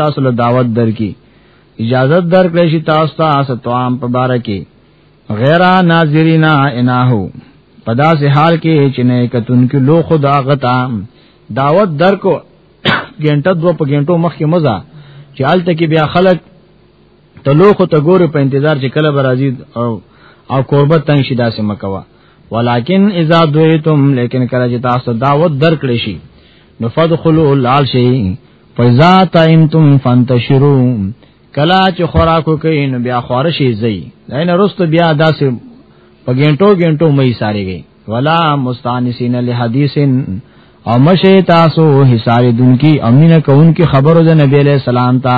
تاسو له دعوت درکې اجازه درکړې شي تاسو ته اس توام په بار کې غیر ناظرینا اناهو پدا سه حال کې چې نه کتون کې لو خدا غتا دعوت درکو ګنټه دو په ګنټو مخ کې مزه چې آلته کې بیا خلک ته لو خو ته ګوره په انتظار چې کله برازي او او قربت تنگ شي داسې مکوا ولکن اذا دویتم لیکن کله چې تاسو دعوت درکړې شي نو فدخلوا لال شي فاذا تئمتم فانتشروا کلا چې خوراکو کوي نو بیا خورشي زی داینه رست بیا داسې په ګنټو ګنټو مې ساريږي ولا مستانسین لحدیثن او مشه تاسو حساب دن کی امین کون کی خبرو د نبی علیہ السلام ته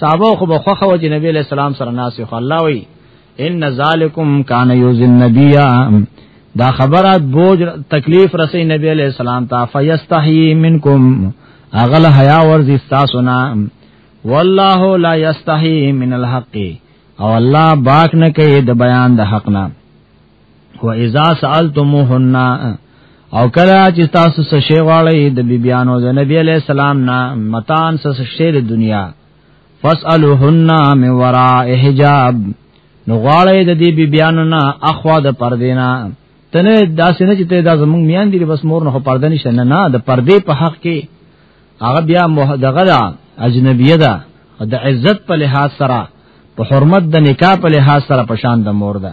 صحابه خو به خوخه وجه نبی علیہ السلام سره ناس خو الله وی ان ذالکم کان یوز النبی دا خبره بوج تکلیف رسې نبی علیہ السلام تا فیستحی منکم اغل حیا ورز استاسنا والله لا یستحی من الحق او الله باک نه کوي د بیان د حق نه و اذا سالتموهن او کله چې تاسو څه شی غواړئ د بیبیانو د نبی علی السلام نه متان څه شی د دنیا فاسالوهن من وراء حجاب نو غواړی د دې بیبیانو نه اخوا د پردینا تنه داسې نه چې ته دا زمونږ میان دي بس مور نه پرده نشته نه نه د پردې په حق کې هغه بیا دغه دا اجنبیه ده د عزت په لحاظ سره په حرمت د نکاح په لحاظ سره پشان د مور ده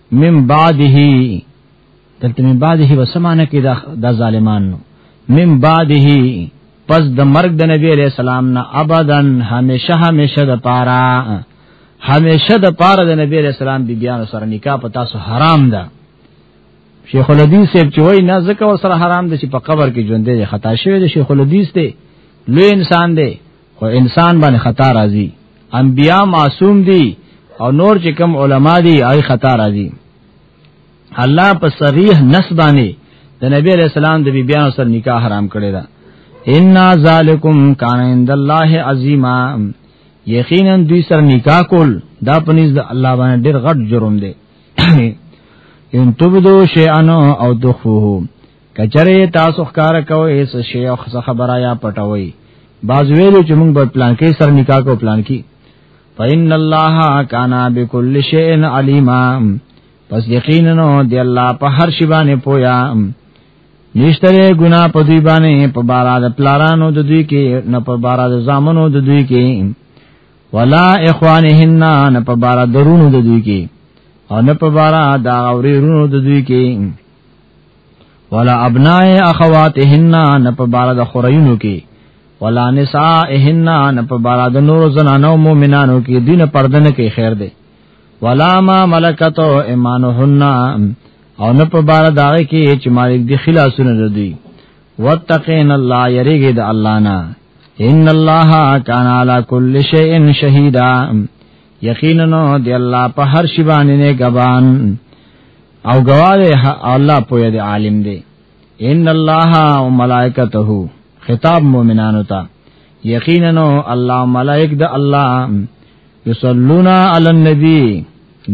من بعده دلته من بعده وسمانه کې د ظالمانو من بعده پس د مرګ د نبی علیہ السلام نه ابدن همیشه همیشه د پارا همیشه د پارا د نبی علیہ السلام بی بیان سره نکاح په تاسو حرام ده شیخ الحدیث سیب چوي نه زکه ور سره حرام ده چې په قبر کې ژوند دی خطا شوی دی شیخ الحدیث دی لوی انسان دی خو انسان باندې خطا راځي انبیا معصوم دي او نور چې کم علما دي هغه خطا راځي الله په صریح نس باندې د نبی علیہ السلام د بیبیانو سره نکاح حرام کړی دا ان ذالکم کان عند الله عظیما یقینا دوی سره نکاح کول دا پنځ د الله باندې ډیر غټ جرم دی ان تبدو شیئا او تخفوه کچره تاسو ښکارا کوي اس شی او خبره یا پټوي باز ویلو چې موږ په پلان کې سر نکاح کو پلان کې فإن الله کان بكل شيء علیما پس یقینا دی الله په هر شی باندې پویا نشتره ګنا په دوی باندې په بارا د پلارانو د دوی کې نه په بارا د زامنو د دوی کې ولا اخوانهن نه په بارا درونو د دوی کې او نه په بارا دا اوري رونو د دوی کې ولا ابناء اخواتهن نه په بار د خورینو کې ولا نسائهن نه په بار د نور زنانو مؤمنانو کې دین پردن کې خیر دی ولا ما ملکتو ایمانهن او نه په بار دا کې چې مالک دی خلاصونه ردی واتقین الله یریګه د الله نه ان الله کان علی کل شیء شهیدا یقینا دی الله په هر شی باندې نه غبان او گواهه الله په دې عالم دی ان الله او ملائکته خطاب مؤمنانو ته یقینا الله ملائک د الله یصلون علی النبی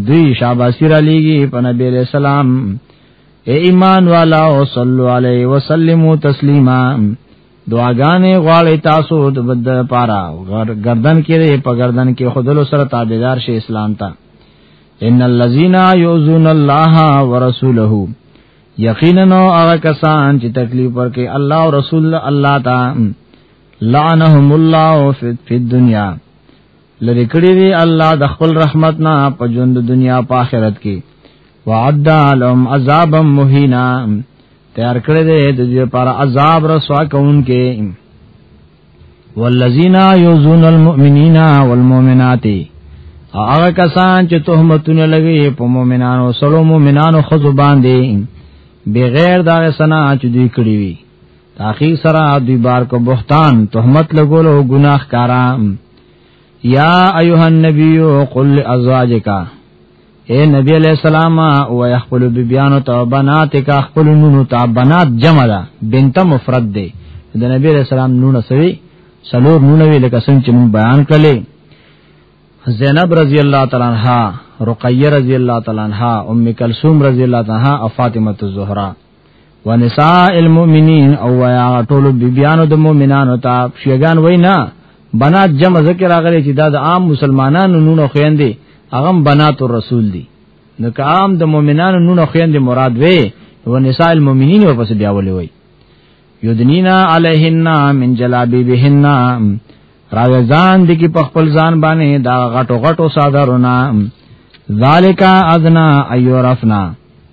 دوی شاباسی را لیږي په نبی علیہ السلام اے ایمان والا او صلو علیه وسلمو تسلیما دعاګانې غواړي تاسو د بد پارا گردن کې په گردن کې خودلو سره تابعدار شي اسلام ته ان الذين يؤذون الله ورسوله یقینا هغه کسان چې تکلیف ورکړي الله او رسول الله ته لعنهم الله فی الدنیا لری کړی دی الله د خپل رحمت نه په ژوند دنیا په آخرت کې وعد علم عذابا مهینا تیار کړی دی د دې پر عذاب رسوا کونکي والذین یؤذون المؤمنین والمؤمنات هغه کسان چې تهمتونه لګي په مؤمنانو سلو مؤمنانو خو باندې بغیر دا سنا چې دوی کړی وي تاخیر سره دوی بار کو بهتان تهمت لګولو ګناه کارام یا ایها النبی قل لازواجک اے نبی علیہ السلام او یخپل بیبیانو ته بناتک خپل نونو ته بنات جمع ده بنت مفرد ده د نبی علیہ السلام نونه سوی سلور نونه وی لکه څنګه چې مون بیان کړلې زینب رضی الله تعالی عنها رقیه رضی الله تعالی عنها ام کلثوم رضی الله تعالی عنها او فاطمه الزهرا ونساء المؤمنین او یا ټول بیبیانو د مؤمنانو ته شیګان وینا بنات جمع ذکر راغلی چې دا د عام مسلمانانو نونو خويندې هغه بنات الرسول دي نو که عام د مؤمنانو نونو خويندې مراد وي ونساء المؤمنین ورپسې بیا ولې وي یدنینا علیهن من جلابیبهن راوی ځان دي کې په خپل ځان باندې دا غټو غټو صادرونه ذالک ادنا ایورفنا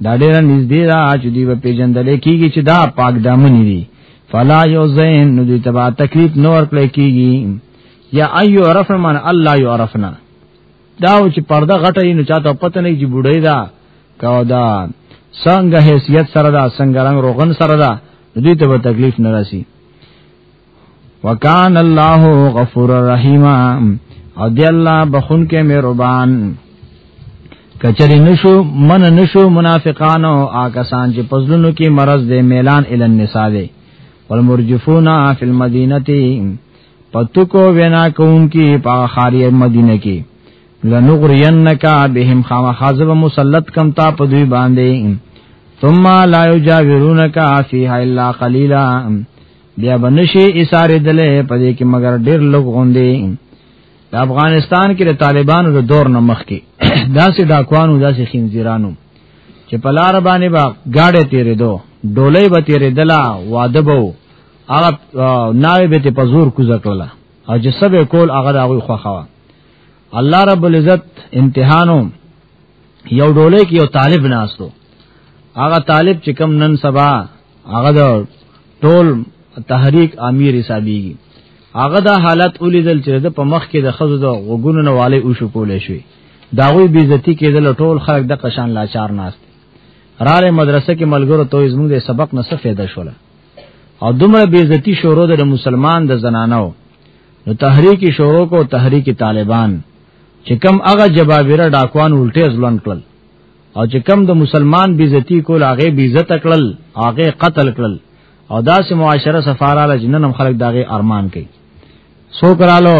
دا ډېر نږدې را چې دی په پیجندل کېږي چې دا پاک دامن دي فلا یوزین نو دې تبا تکلیف نور کړی کېږي یا ایورفنا من الله یعرفنا دا چې پرده غټه یې نو چاته پته نه چې بډای دا کا دا څنګه حیثیت سره دا څنګه رنگ روغن سره دا دوی ته تکلیف نه راسي وکان الله غفور الرحیم او دی الله بخون کې مهربان کچری نشو من نشو منافقانو آکسان چې پزلونو کې مرض دے میلان ال النساء دے والمرجفون فی المدینه پتکو وینا کون کی پا خاری مدینه کی لنغرینکا بهم خامخازب مسلط کم تا په دوی باندې ثم لا یجاورونکا فیها الا قلیلا بیا بنشي اساره دلې په دې کې مگر ډیر لږ غوندي د افغانستان کې د طالبانو د دور نه مخ کې داسې ډاکوانو داسې خنزیرانو چې په لار باندې با گاډه تیرې دو ډولې به تیرې دلا واده بو هغه ناوی به ته پزور کوزه کړله او چې سبه کول هغه دغه خوخوا الله رب العزت امتحانو یو ډولې کې یو طالب ناستو هغه طالب چې کم نن سبا هغه د ټول تحریک امیر حسابيږي هغه دا حالت ولیدل چې د په مخ کې د خزو د غوګونو نه والي او شو کولې شوی داوی بیزتی کېدل ټول خلک د قشان لاچار ناست رااله مدرسې کې ملګرو ته زموږ د سبق نه څه فایده شوله او دومره بیزتی شروع د مسلمان د زنانو نو تحریک شروع کو تحریک طالبان چې کم هغه جبابره ډاکوان الټه ځلون کړل او چې کم د مسلمان بیزتی کول هغه بیزت کړل هغه قتل کړل او داسې معاشره سفاراله جننم خلک داغه ارمان کوي سو کرالو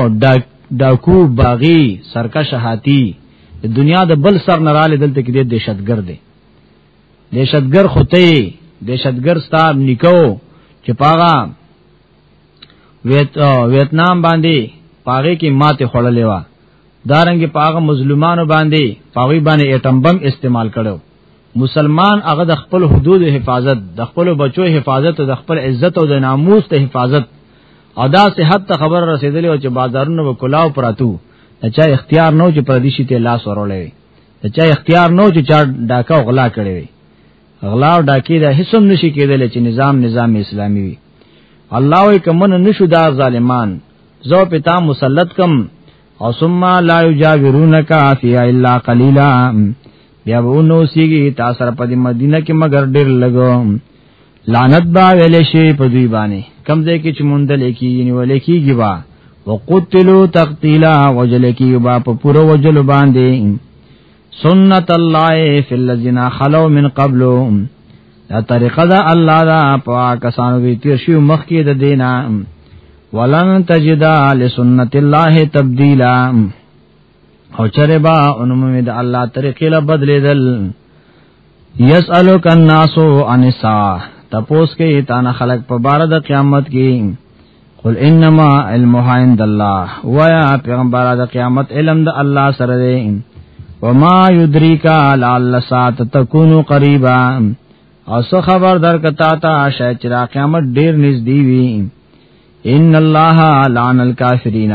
ډاکو باغی سرکش هاتی د دنیا د بل سر نراله دلته کې د دهشتګرد دی دهشتګر خطه دهشتګر ستا نکو چې پاغا ویت ویتنام باندې پاغه کې ماته خړلې و دارنګ پاغه مظلومانو باندې پاوی باندې اټم بم استعمال کړو مسلمان هغه د خپل حدود حفاظت د خپل بچو حفاظت د خپل عزت او د ناموس ته حفاظت ادا صحت ته خبر رسیدلی او چې بازارونو وکلاو پراتو چا اختیار نو چې پردیشي ته لاس ورولې ته چا اختیار نو چې چا ډاکا او غلا کړی وي غلا او ډاکی دا هیڅ هم نشي کېدلی چې نظام نظام اسلامي وي الله وي کومن نشو دا ظالمان زو پتا مسلط کم او ثم لا یجاورونک فیا الا قلیلا بیا ونو سیږي تاسو په دې مدینه کې مگر ډیر لګو لعنت با ویل شي په دوی باندې کم ځای کې چې مونږ د لیکي یعنی ولیکيږي با وقتلوا تقتیلا وجل کی با په پوره وجل باندې سنت الله فی الذین خلو من قبل دا طریقه دا الله دا په کسانو وی تیر شو مخکې د دینه ولن تجدا لسنت الله تبدیلا او چرې با انمومي د الله طریقې له بدلیدل یسالک الناس عن الساعه تپوس کې تانه خلق په بار د قیامت کې قل انما علمها عند الله ويا پیغمبر د قیامت علم د الله سره دی وما يدريك لعل الساعه تكون قريبا او څه خبر درکتا تا شاید چې قیامت ډیر نږدې وي ان الله لعن الکافرین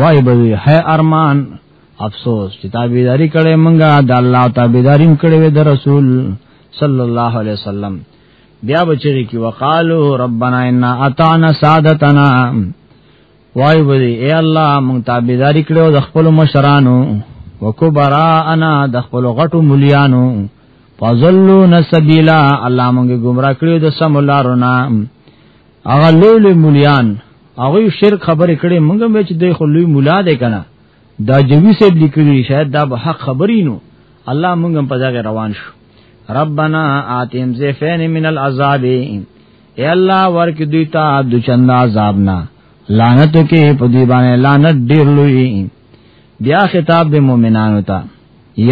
وای به هي ارمان افسوس چې تابعداري کړې مونږه د الله تابعداري کړې وې د رسول صلی الله علیه وسلم بیا بچی کی وقالو ربنا انا اتانا سادتنا وای وی اے الله مونږ تابعداري کړو د خپل مشرانو وکبرا انا د خپل غټو مليانو فضلوا نسبیلا الله مونږه گمراه کړو د سم لارو نام هغه لوی لوی مليان هغه شرک خبرې کړي مونږ به چې دوی خو لوی مولا دی کنه دا جوی صاحب لیکلی شاید دا به حق خبرې نو الله مونږ په ځای روان شو ربنا آتیم زیفین من العذاب اے الله ورک دوی ته د چند عذاب نه لعنت کې په دی باندې لعنت ډیر لوی بیا خطاب د مؤمنانو ته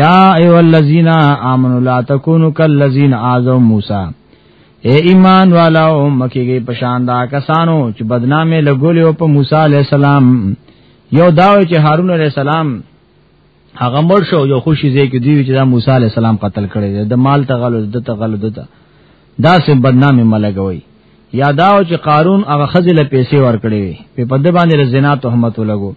یا ایو الذین آمنوا لا تکونوا کالذین آذوا موسی اے ایمان والاو مکیږي پشان دا کسانو چې بدنامه لګولې او په موسی علی السلام یو داو چې هارون علی السلام هغه مړ شو یو خوشی زی کې دی چې دا موسی علی السلام قتل کړی د مال تغلو د تغلو د دا سه بدنامه ملګوي یا داو چې قارون هغه خزل پیسې ور کړې په پد باندې زنا تهمت لګو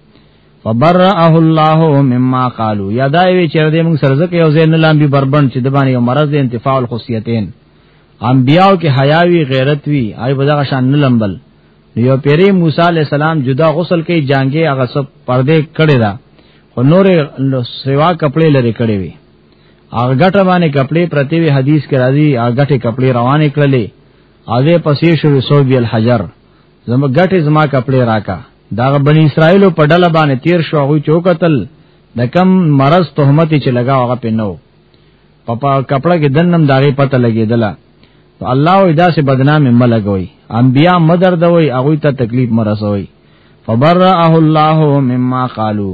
فبرأه الله مما قالوا یا دا وی چې دې موږ سرزکه یو زین لامبي بربند چې د باندې یو مرض انتفاع الخصیتین انبیاو کې حیا وی غیرت وی آی په دغه شان نه لمبل یو پیری موسی علی السلام جدا غسل کوي جانګي هغه سب پردې کړي دا خو نور سوا کپڑے لري کړي وی هغه ګټه باندې کپڑے پرتی وی حدیث کې راځي هغه ګټه کپڑے روانې کړلې اځه پسې شو سو بی الحجر زما ګټه زما کپڑے راکا دا بنی اسرائیل په ډله باندې تیر شو هغه چوکتل د کم مرض تهمت چې لگا هغه په نو په پا کپڑا کې دنم داغه پته لګیدله ته الله او داسې بدنام ملګوي انبیا مدر دوي هغه ته تکلیف مرسوي فبرأه الله مما قالو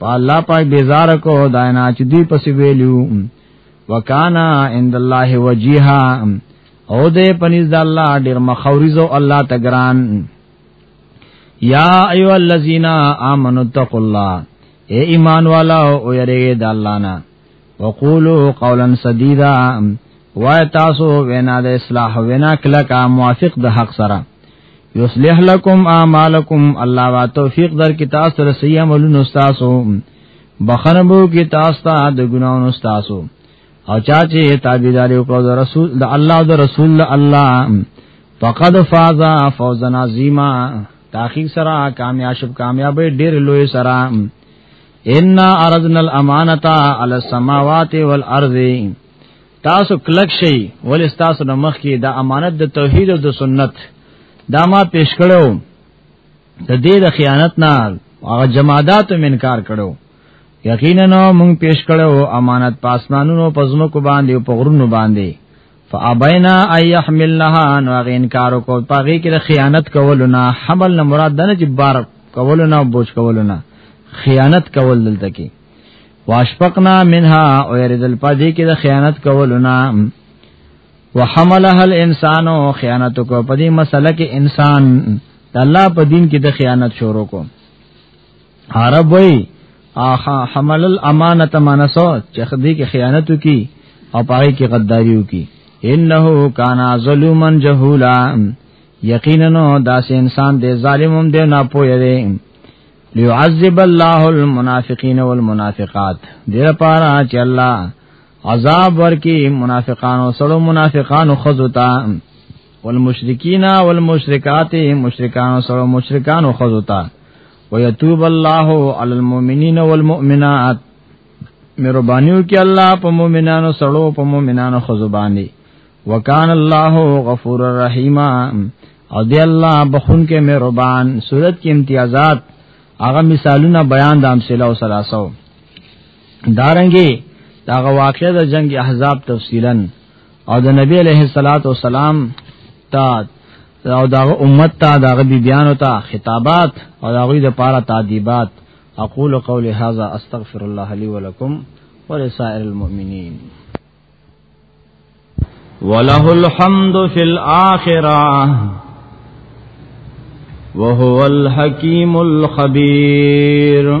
په الله پاک بیزار کو داینا چې دی پس ویلو وکانا عند الله وجیها او دې پنځ د الله ډیر مخاورزو الله تګران یا ایو الذین آمنوا تقوا الله اے ایمان والا او یریږي د الله نه وقولو قولا سدیدا وای تاسو وینا د اصلاح وینا کله کا موافق د حق سره یصلح لكم اعمالکم الله وا توفیق در کی تاسو سره صحیح عملونه تاسو بخنبو کی تاسو ته د ګناونو تاسو او چا چې تابعداري وکړو د رسول د الله د رسول الله فقد فاز فوزا عظیما تاخیر سره کامیاب شپ کامیابې ډېر لوی سره ان ارزنا الامانه علی السماوات والارض تاسو کلک شي ول تاسو نو مخ کې د امانت د توحید او د سنت دا ما پیش کړو د دې د خیانت نه هغه جماعات هم انکار کړو یقینا موږ پیش کړو امانت پاسمانونو پزمو کو باندې او پغرونو باندې فابینا ایحملنها نو هغه انکار وکړ پاغي کې د خیانت کولو نه حمل نه مراد دنه چې بار کولو نه بوج کولو نه خیانت کول دلته کې واشفقنا منها او یریدل پدې کې د خیانت کولو نه وحملها الانسان خیانت کو پدې مسله کې انسان د الله په دین کې د خیانت شروع کو عرب وای اخا حمل الامانه منسو چې خدي کې خیانت وکي او پای کې غداری وکي انه کان ظلوما جهولا یقینا داس انسان دې ظالموم دې نه پوهې دې ليعذب الله المنافقين والمنافقات دې لپاره چې الله عذاب ورکی منافقانو سړو منافقانو خذوتا والمشرکین والمشرکات مشرکانو سره مشرکانو خذوتا ويتوب الله على المؤمنين والمؤمنات مهربانيو کې الله په مؤمنانو سړو په مؤمنانو خزباني وکان الله غفور الرحیم او دی الله بخون کې مهربان صورت کې امتیازات هغه مثالونه بیان د امثله او سلاسو دارنګي داغه واقعې د جنگ احزاب تفصیلا او د نبی علیہ الصلات والسلام تا او داغه امت تا داغه بی بیان تا خطابات او داغه د پاره تعذیبات اقول قولی هذا استغفر الله لي ولكم ولسائر المؤمنين وله الحمد في الاخره وهو الحكيم الخبير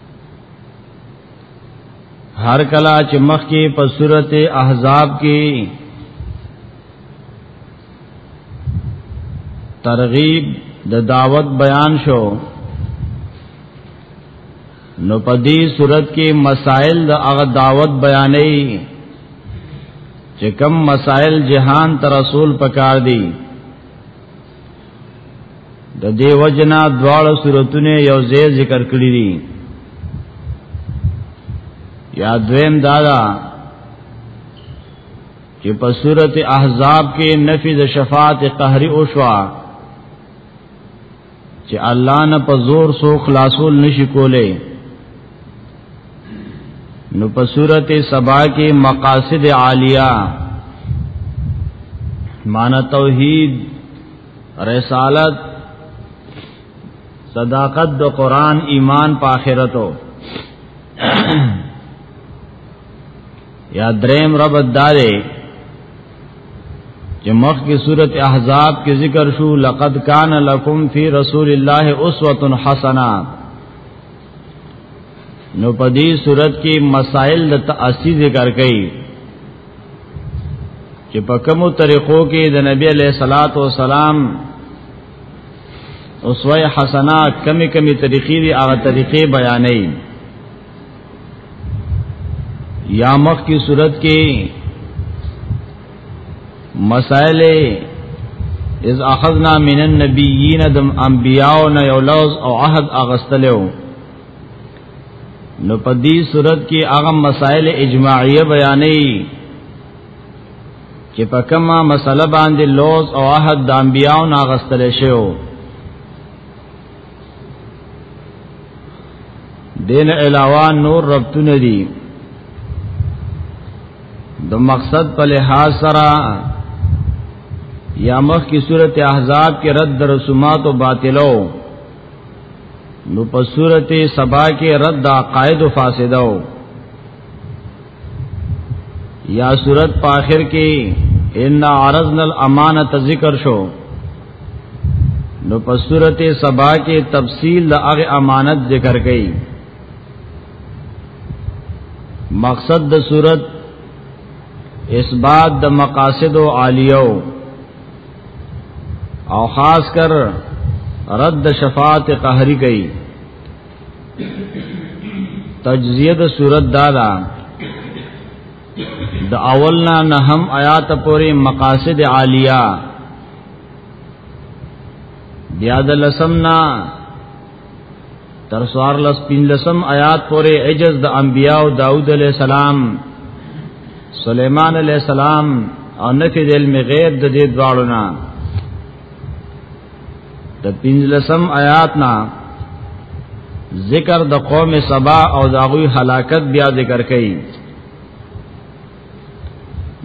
هر کلا چې مخ کې په صورت احزاب کې ترغیب د دعوت بیان شو نو په دې صورت کې مسائل د هغه دعوت بیانې چې کم مسائل جهان ته رسول پکار دي د دې وجنا دواړه صورتونه یو ځای ذکر کړی دي یا دویم دادا چې په صورت احزاب کې نفي د شفاعت قهري او شوا چې الله نه په زور سو خلاصول نشي کولای نو په صورت سبا کې مقاصد عالیه معنی توحید رسالت صداقت د قران ایمان په آخرتو یا دریم رب دارې چې مخ کې صورت احزاب کې ذکر شو لقد کان لکم فی رسول الله اسوه حسنه نو په دې صورت کې مسائل د تأسی ذکر کړي چې په کومو طریقو کې د نبی علیہ الصلات والسلام اسوه حسنه کمی کمی طریقې دي هغه طریقې بیانې یا مخ کی صورت کې مسائل اذ اخذنا من النبیین دم انبیاءنا یو لوز او عهد اغستلو نو په دې صورت کې هغه مسائل اجماعیه بیانې چې په کومه مسله باندې لوز او عهد د انبیانو ناغستل شوی دین علاوه نور ربطونه دي د مقصد په لحاظ سره یا مخ کی صورت احزاب کې رد رسومات او باطلو نو په صورت سبا کې رد عقاید فاسدو یا صورت په اخر کې ان عرضنا الامانه ذکر شو نو په صورت سبا کې تفصیل د هغه امانت ذکر کړي مقصد د صورت اثبات د مقاصد او عالیو او خاص کر رد شفاعت قهری گئی تجزیه د صورت دادا د اولنا نه هم آیات پورې مقاصد عالیه بیا د لسمنا تر سوار لس پین لسم آیات پورې عجز د انبیاء او داوود علیہ السلام سلیمان علیہ السلام او نفی د علم غیب د دې دواړو نه د پنځلسم آیات نه ذکر د قوم سبا او د هغوی هلاکت بیا ذکر کړي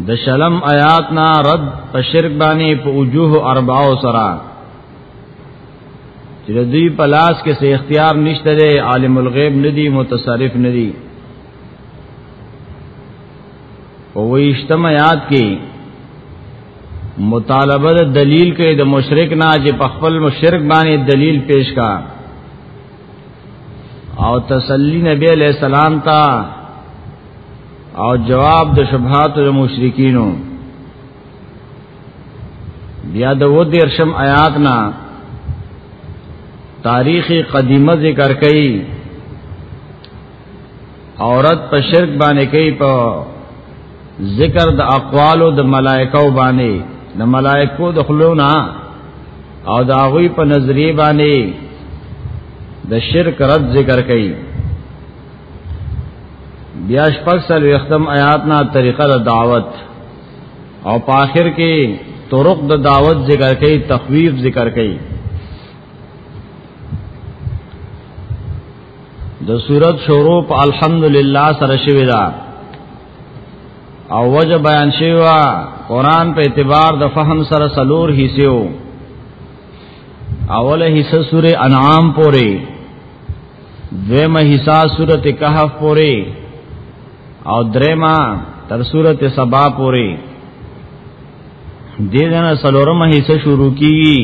د شلم آیات نه رد په شرک باندې په وجوه اربعو سره چې د دوی په لاس کې څه اختیار نشته دی عالم الغیب ندی متصرف ندی او ویشتم یاد کې مطالبه د دلیل کې د مشرک نه چې په خپل مشرک باندې دلیل پیش کا او تسلی نبی علیہ السلام تا او جواب د شبهات د مشرکینو بیا د و دیرشم آیات نا تاریخ قدیمه ذکر کړي عورت په شرک باندې کوي په ذکر د اقوالو د ملائکو باندې د ملائکو د خلونا او د هغه په نظریه باندې د شرک رد ذکر کوي بیا شپږ سل وختم آیات نا طریقه د دعوت او په آخر کې طرق د دعوت ذکر کوي تخویف ذکر کوي د صورت شروع په الحمدلله سره شوی دا او وجه بیان شوی قرآن په اعتبار د فهم سره سلور حصے وو اوله حصہ سورہ انعام پوری دویمه حصہ سورہ کہف پوری او دریمه تر سورہ سبا پوری دې دنه سلورمه حصہ شروع کیږي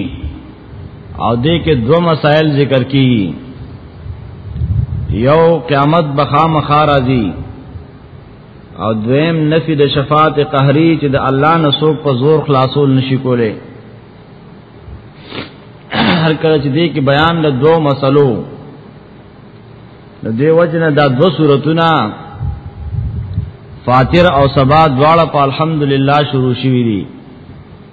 او دې کې دو مسائل ذکر کی یو قیامت بخام خارازی او دویم نفی د شفاعت قهری چې د الله نسوک په زور خلاصول نشي کوله هر کله چې دې کې بیان د دوه مسلو د دې وجنه دا دو سورتونه فاتر او سبا دواړه په الحمدلله شروع شوې دي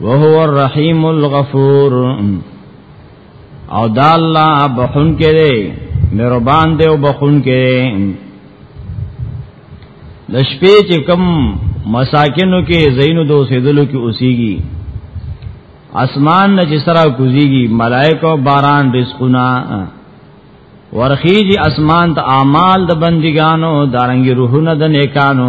وهو الرحیم الغفور او دا الله بخون کې دی مهربان دی او بخون کې دی د شپې چې کم مساکنو کې زینو دو سیدلو کې اوسېږي اسمان نه چې سره کوزيږي ملائکه باران رزقنا ورخیږي اسمان ته اعمال د بندګانو دارنګي روحونه د نیکانو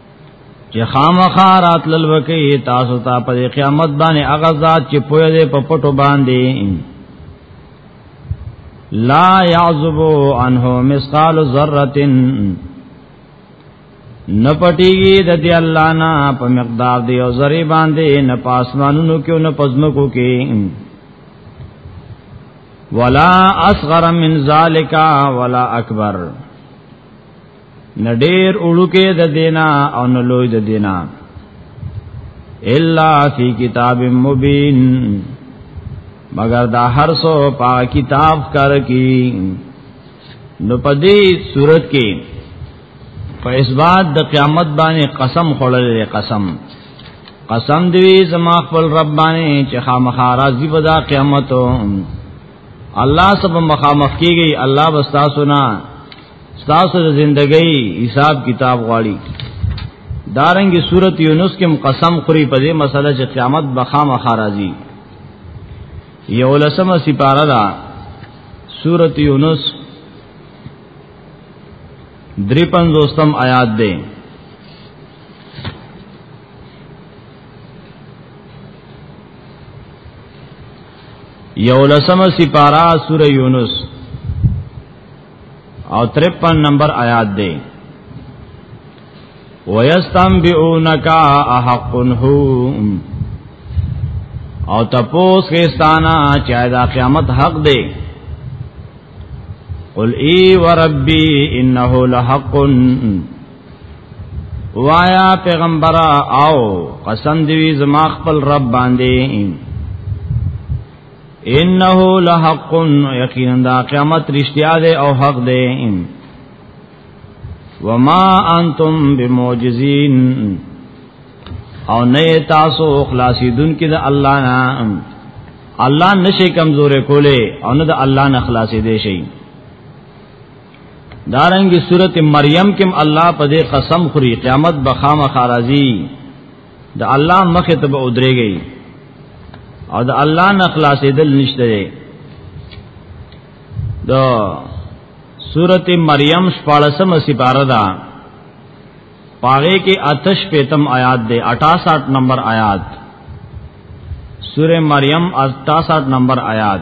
چې خامخا راتلل وکي تاسو ته په قیامت باندې هغه ذات چې پوهه دې په پټو باندې لا يعذب عنه مثقال ذره نه پټیږي د دې الله نه په مقدار دی او ذری باندې نه پاسمانونو کې نه پزمکو کې ولا اصغر من ذالک ولا اکبر نه ډیر اړوکه د دینا او نه لوی د دینا الا فی کتاب مبین مگر دا هر سو پا کتاب کر کی نو پدې صورت کې په اسباد د قیامت باندې قسم خړل قسم قسم دی زما خپل رب باندې چې خامخا راضي به دا قیامت الله سب مخامخ کیږي الله بستا سنا ستاسو د زندګۍ حساب کتاب غواړي دارنګي صورت یونس کې قسم خوري په دې مسله چې قیامت بخامه خارازي یو لسمه سپاره ده صورت یونس دری پنځوستم آیات ده یو لسمه سپاره سوره یونس او 53 نمبر آیات دی ويستنبئونك احق هو او تپوس کستانا چا دا قیامت حق دی قل ای وربی انه لحق وایا پیغمبر او قسم دی زما خپل رب باندې انه لحق یقینا دا قیامت رښتیا ده او حق ده وما انتم بموجزین او نه تاسو خلاصی دن کې د الله نه الله نشي کمزورې کولې او نه د الله نه خلاصې دي شي دارنګ سورته مریم کې الله په دې قسم خوري قیامت بخامه خارازي د الله مخه ته به ودرېږي او د الله نه خلاصېدل نشته دی د سورته مریم 14 سپاره ده پاغه کې آتش پیتم آیات ده 68 نمبر آیات سورہ مریم 68 نمبر آیات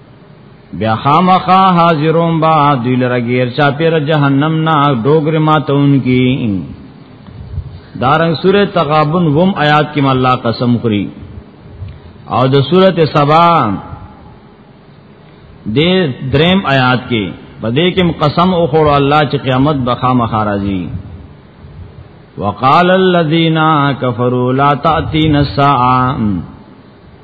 بیا خامخا حاضرون با دوی لره غیر چا پیر جهنم نا ډوګر ماتون کی دارنګ سوره تغابن وم آیات کې الله قسم خوري او د سوره سبا د دریم آیات کې په دې کې قسم او خور الله چې قیامت به خامخا راځي وقال الذين كفروا لا تاتين الساعه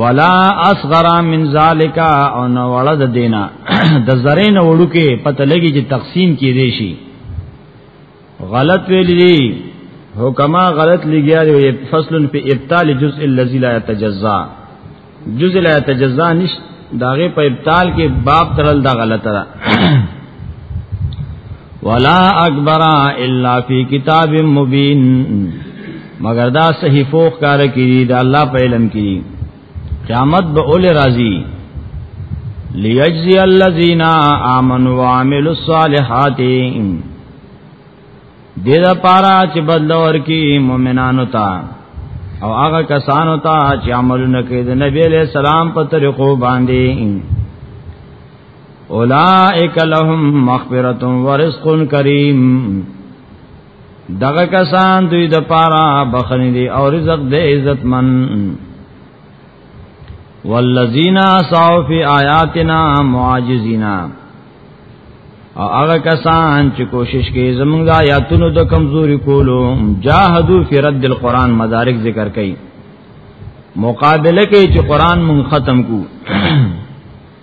ولا اصغر من ذالک او نو ولد دینا د زرین وړو کې پته لګي چې تقسیم کې دی شي غلط ویل دي حکما غلط لګیا دی فصل په ابطال جزء الذی لا یتجزا جزء لا یتجزا نش داغه په ابطال کې باب ترل دا غلط را ولا اکبر الا فی کتاب مبین مگر دا صحیفو ښکار کړي د الله په علم کې قیامت به اول راضی لیجزی الذین آمنوا وعملوا الصالحات دې دا پارا چې بدل ورکی مؤمنانو ته او هغه کسانو ته چې عملونه کوي د نبی له سلام په طریقو باندې اولائک لهم مغفرت ورزق کریم دغه کسان دوی د پاره بخنی دی او رزق د عزت من والذین سعوا فی آیاتنا معاجزین او هغه کسان چې کوشش کوي زمونږ د آیاتونو د کمزوري کولو جاهدوا فی رد القرآن مدارک ذکر کړي مقابله کوي چې قرآن مون ختم کو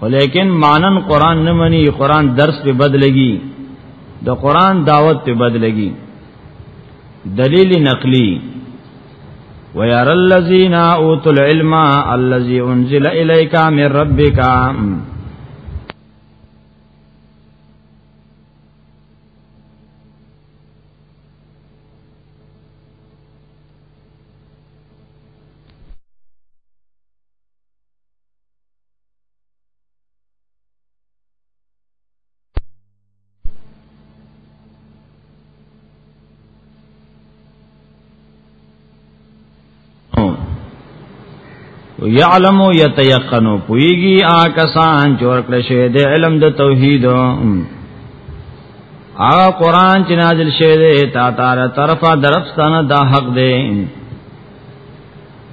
ولیکن مانن قران نه مني قران درس په بدلږي د قران دعوت په بدلږي دلیل نقلی ويرى الذين اوتوا العلم الذي انزل اليك من ربك یعلم یتیقن پویږي آ کسان چې ورکړ شوی د علم د توحید آ قران چې نازل شوی دی تا تار طرفه درفستانه دا حق دی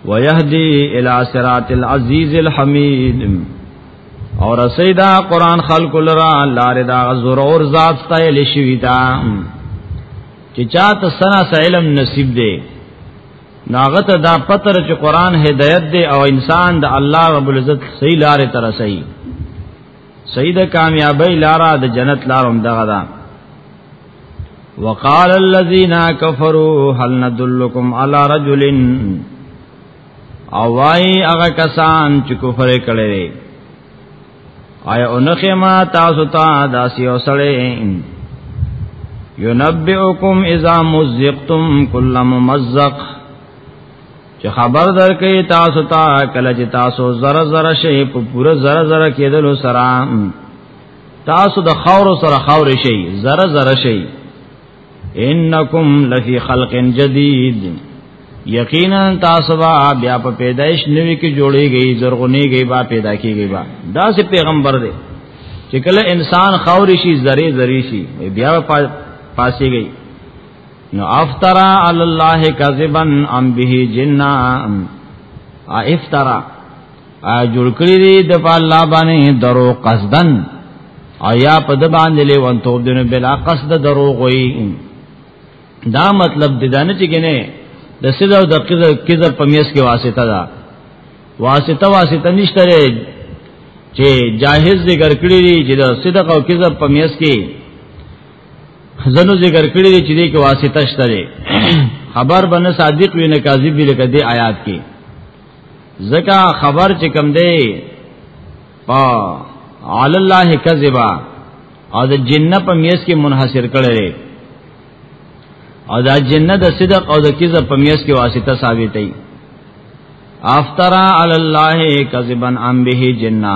ويهدي الى صراط العزيز الحميد اور سیدا قران خلق لرا لار دا ضرور ذات تایل شوی تا چې چاته سنا علم نصیب دی ناغت دا پتر چې قران هدایت دی او انسان د الله رب العزت صحیح لار تر صحیح سید کامیابی لارا د جنت لارم دغه دا وقال الذين كفروا هل ندلكم على رجل او وای هغه کسان چې کفر کړي آیا اونخه ما تاسو ته داسې اوسړې ينبئكم اذا مزقتم كل ممزق چې خبر درکې تاسو ته کله چې تاسو زره زره شي په پوره زره زره کېدلو سره تاسو د خور سره خور شي زره زره شي انکم لفی خلق جدید یقینا تاسو بیا په پیدایش نوې کې جوړیږي زرغونی گئی با پیدا کیږي با دا سه پیغمبر دی چې کله انسان خور شي زری زری شي بیا پاسي گئی نو افترا علی الله کذبا ام به جننا افترا جوړ کړی دی د الله باندې درو قصدن او یا په د باندې لیوان توب دینو بلا قصد درو غوي دا مطلب دی دا نه چې کنه د سزا او د کذب په میس کې واسطه ده واسطه واسطه نشته چې جاهز ذکر کړی دی چې د صدق او کذب په میس کې ځنو ذکر کړی دی چې دې کې واسطه شته دی خبر بنه صادق وینه کاذب وی لکه دې آیات کې زکه خبر چې کم دی پا علی الله کذبا او د جنہ په میس کې منحصر کړی دی او دا جنہ د صدق او د کذب په میس کې واسطه ثابت دی افترا علی الله کذبا ام به جنہ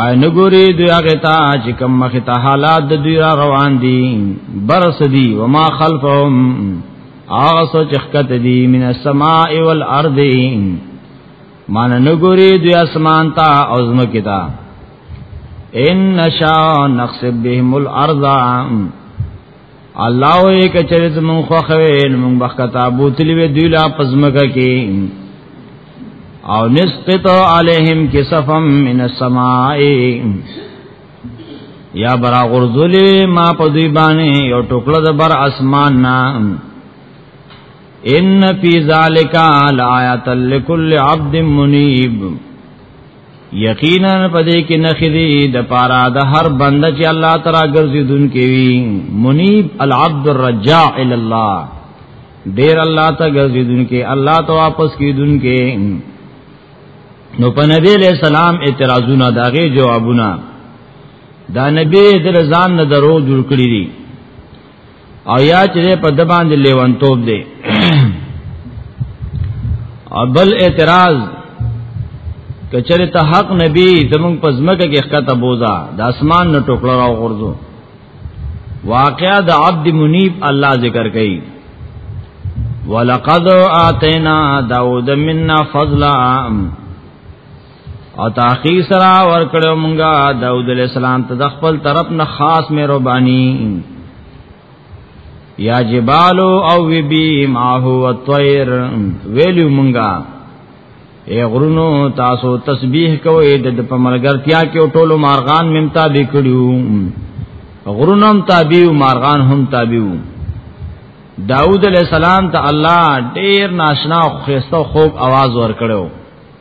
آی نګوري دوی هغه ته چې کوم مخ ته حالات د دوی را روان دي برس دي وما خلفهم هغه سوچ خکته دي من السماء والارض مان نګوري دوی اسمان ته او زمکه ته ان نشا نخسب بهم الارض الله وې کچره زمون خو خوي مونږ بختا بوتلی وی دی لا پزمکه کې او نسقط عليهم كسفا من السماء یا برا غرزلی ما په دوی باندې یو ټوکړه د بر اسمان نا ان فی ذالک لآیات لکل عبد منیب یقینا پدې کې نخې دي د پارا د هر بنده چې الله تعالی ګرځي دن کې وي منیب العبد الرجاء ال الله ډیر الله ته ګرځي دن کې الله ته واپس کې دن کې نو په نبی له سلام اعتراضونه داغه جوابونه دا نبی د ځان نه درو جوړ کړی دي او یا چې په د باندې لیوانتوب دی ابل اعتراض کچره ته حق نبی زمون په ځمکه کې خطه بوزا د اسمان نه ټوکړه راو غرزو واقعا د عبد منیب الله ذکر کړي ولقد اتینا داود منا فضلا او تاخیر سره ور کړو مونږه داوود علیہ السلام ته د خپل طرف نه خاص مهرباني یا جبال او وی بی ما هو الطير ویلو مونږه اے غرونو تاسو تسبیح کوئ د پمرګرتیا کې ټولو مارغان مم تابع کړیو غرونو هم تابع مارغان هم تابع داوود علیہ السلام ته الله ډیر ناشنا او خسته خوږ आवाज ورکړو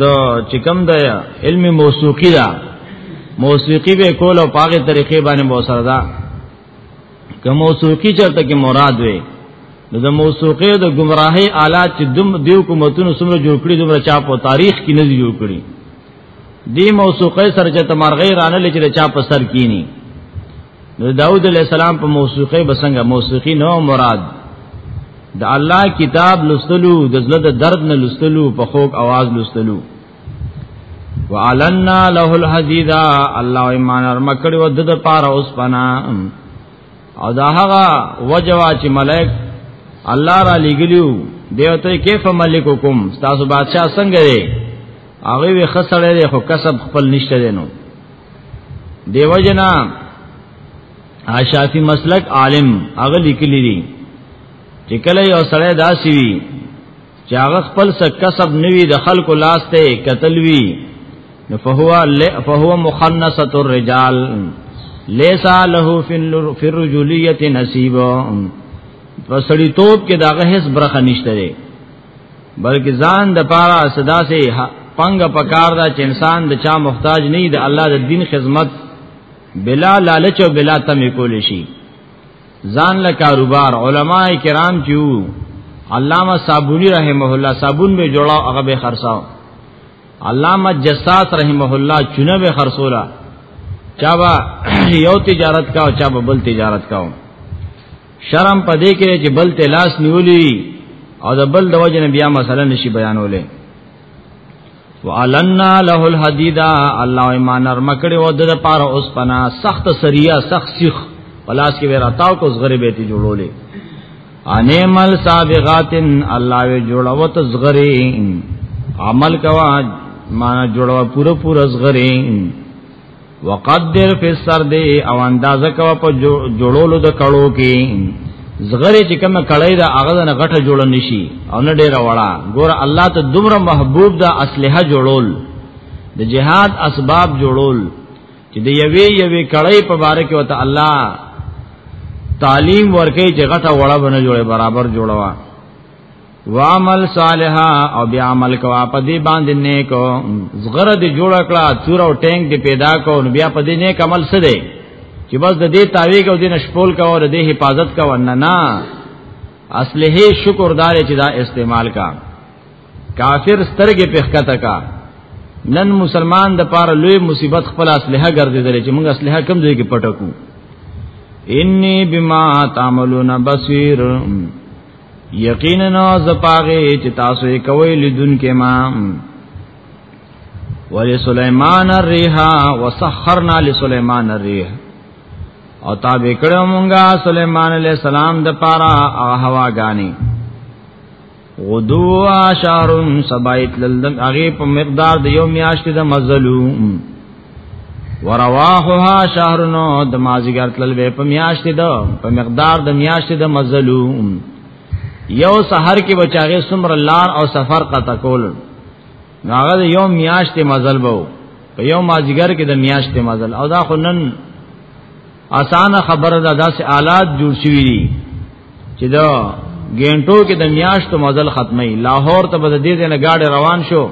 د چکم د علم موسیقي دا موسیقي به کول او پاګه طریقې باندې مو سره دا که موسیقي چرته کې مراد وي نو د موسیقي د گمراهي آلات چې دم دیو کومتونو سمره جوړ کړی دومره چا په تاریخ کې نه جوړ کړی دی موسیقي سره چې تمرغې رانه لچې چا په سر کینی نو داوود علیہ السلام په موسیقي بسنګ موسیقي نو مراد د الله کتاب لستلو د زړه د درد نه لستلو په خوږ आवाज لستلو وعلنا له الحديد الله ایمان ورمکړي ود د پاره اوس پنا او دا هغه وجوا چې ملائک الله را لګلیو دیوته کیف ملککم تاسو بادشاہ څنګه دی هغه وی خسړې خو کسب خپل نشته دینو دیو جنا شافعی مسلک عالم هغه لیکلی دی چې کله یو سړی داسي وي چې هغه خپل څه کسب نوي د خلکو لاس ته قتل وي نو فهو فهو مخنثه الرجال ليس له في الرجوليه نصيب پسړی توپ کې داغه هیڅ برخه نشته بلکې ځان د پاره صدا سي پنګ پکار دا چې انسان د چا محتاج نه دی د الله د دین خدمت بلا لالچ او بلا تم کول شي ځان له کاروبار علما کرام چو علامہ صابونی رحمه الله صابون به جوړاو هغه به خرڅاو علامہ جساس رحمه الله چونه به خرڅولا چا با یو تجارت کا او چا به بل تجارت کاو شرم پدې کې چې بل ته لاس نیولې او د بل د وجه بیا مثلا نشي بیانولې وعلنا له الحديدا الله ما نرم کړي و د پاره اوس پنا سخت سریا سخت سیخ پلاس کې ورا تاو کو زغری به تی جوړولې انمل سابغاتن الله وی جوړوت زغری عمل کوا معنا جوړوا پورا پورا زغری وقدر فی السرد او اندازه کوا په جوړولو د کړو کې زغره چې کوم کړی دا هغه نه غټه جوړ نشي او نه ډیره وړه ګور الله ته دومره محبوب دا اسلحه جوړول د جهاد اسباب جوړول چې د یوې یوې کړی په باره کې وته الله تعلیم ورکې چې غټه وړه بنه جوړه برابر جوړوا وعمل صالحا او بیا عمل کوا په دې باندې نیکو زغره دې جوړ کړه چور او ټینګ دې پیدا کو نو بیا په دې نیک عمل څه دی چې بس د دې تعویق او دې نشپول کا او دې حفاظت کا ونه نه اصله شکردار چې دا استعمال کا کافر سترګې په خکته کا نن مسلمان د پاره لوی مصیبت خپل اصله ګرځیدل چې موږ اصله کم ځای کې پټکو انی بما تعملون بصیر یقینا ز پاغه چې تاسو یې کوي لدون کې ما ولی سلیمان الريح وسخرنا لسلیمان الريح او تابع کړو مونږه سلیمان علیہ السلام د پارا هوا غانی غدو اشارن سبایت للدم هغه په مقدار د یو میاشت د مزلو ورواحها شهر نو د مازیګر تل به په میاشت ده په مقدار د میاشت ده مزلوم یو سحر کې بچاغه سمر لار او سفر قطع کول هغه یو میاشت مزل بو په یو مازیګر کې د میاشت مزل او دا خو نن اسانه خبره ده داسې آلات جوړ شوی دي چې دا ګینټو کې د میاشتو مزل ختمي لاهور ته بده دې نه گاډي روان شو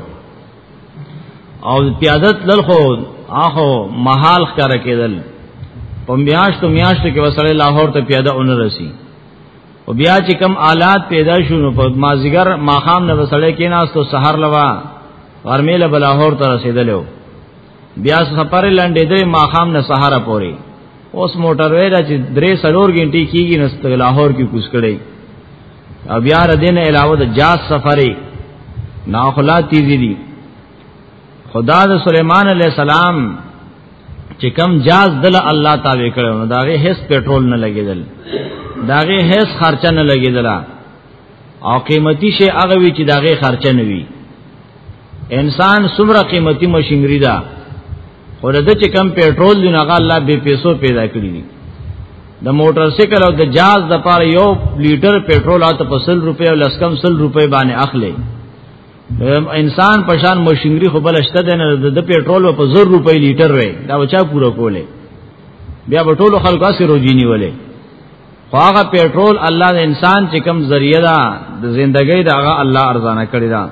او پیادت لرخو اخو محال ښکار کېدل په میاشتو میاشتو کې وسړی لاهور ته پیاده اون رسی او بیا چې کم آلات پیدا شو نو په مازیګر ماخام نه وسړی کې ناستو سحر لوا ورمیله بلاهور ته رسیدلو بیا سفر لنډې دې ماخام نه سحر پوري اوس موټر وې چې درې سلور غنټي کیږي نست لاهور کې کوس کړي او بیا را دین علاوه د جاس سفرې ناخلا تیزی دی خدا د سليمان عليه السلام چې کم جاز دل الله تعالی کړو نو داغه هیڅ پټرول نه لګیدل داغه هیڅ خرچه نه لګیدل او قیمتي شی هغه وی چې داغه خرچه نه وی انسان څومره قیمتي ماشينري ده خو د چې کم پېټرول دی نه الله به پیسو پیدا کړی دي د موټر سایکل او د جاز د پار یو لیټر پېټرول اته په 100 روپے او لسکم 100 روپے باندې اخلي انسان پشان ماشينري خو بل شته ده نه د پېټرول په 100 روپے لیټر وي دا بچا پورا کوله بیا به ټول خلکو سره روجيني ولې خو هغه پېټرول الله د انسان چې کم ذریعہ ده د ژوندۍ دا هغه الله ارزانه کړی ده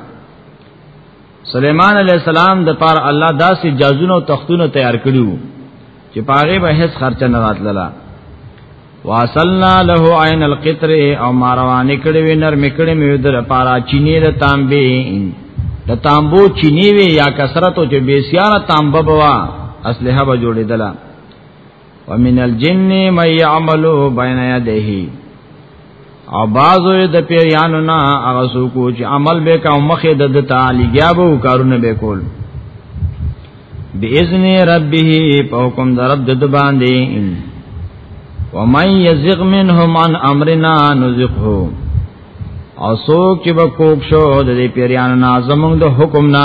سليمان عليه السلام د پار الله داسې جازونه او تختونه تیار کړیو چې پاغه به هیڅ خرچه نه راتلله واصلنا له عین القطر او ماروانه کړي وی نر میکړي مې در پارا چینه د تانبې د تانبو چینه وی یا کثرت او چې بیسیاره تانبه بوا اصله به جوړېدله ومن الجن من يعمل بين يديه او بازو د پیریانو نه هغه څوک چې عمل به کوم مخه د تعالی ګیابو کارونه به کول باذن ربه په حکم د رب د باندې ومن یزغ منهم عن امرنا نزغه او څوک چې به کوک شو د پیریانو نه زمونږ د حکم نه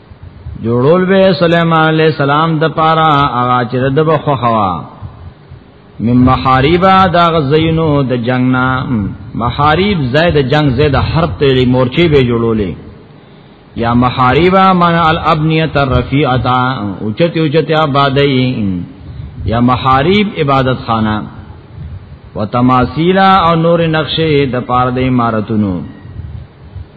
جوړول به سليمان عليه السلام د پاره هغه چې د بخخوا من محاریبا دا غزینو د جنگ نا محاریب زید جنگ زید هر تیری مورچی به جوړولې یا محاریبا من الابنیت الرفیعتا اوچت اوچت آبادی یا محاریب عبادت خانه وتماثیلا او نور نقشې د پاره د امارتونو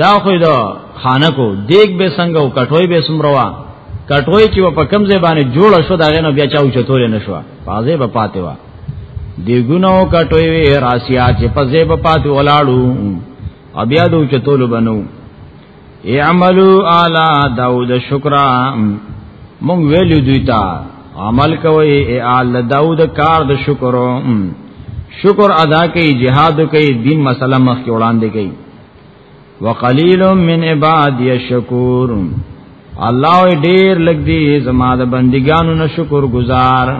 دا خو دا خانه کو دیګ به څنګه او کټوي به سمروا کټوي چې په کم ځای باندې جوړ شو دا غنه بیا چاو چتول نه شو پازه به پاتې وا دیګونو کټوي وی راسیا چې پزه به پاتې ولاړو او بیا دو چتول بنو اعملوا اعلی داود شکرا مونږ ویلو دوی ته عمل کوي اعلی داود کار د شکرو شکر ادا کوي جهاد کوي دین مسله مخ کې وړاندې کوي وقلیل من عباد یشکور الله ډیر لګ دی زما د بندګانو نه شکر گزار